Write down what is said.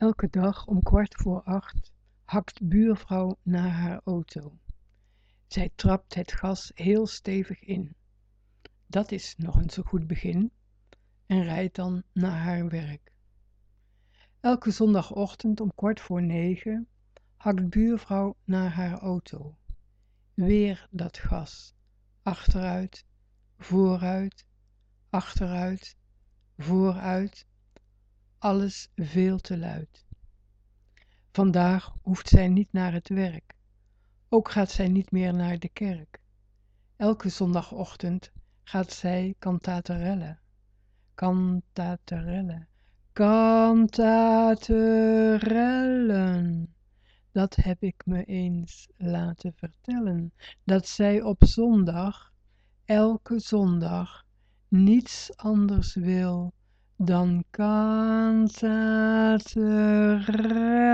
Elke dag om kwart voor acht hakt buurvrouw naar haar auto. Zij trapt het gas heel stevig in. Dat is nog een zo goed begin. En rijdt dan naar haar werk. Elke zondagochtend om kwart voor negen hakt buurvrouw naar haar auto. Weer dat gas. Achteruit, vooruit, achteruit, vooruit. Alles veel te luid. Vandaag hoeft zij niet naar het werk. Ook gaat zij niet meer naar de kerk. Elke zondagochtend gaat zij kantaterellen. Kantaterellen. Kantaterellen. Dat heb ik me eens laten vertellen, dat zij op zondag, elke zondag, niets anders wil dan kantaterellen.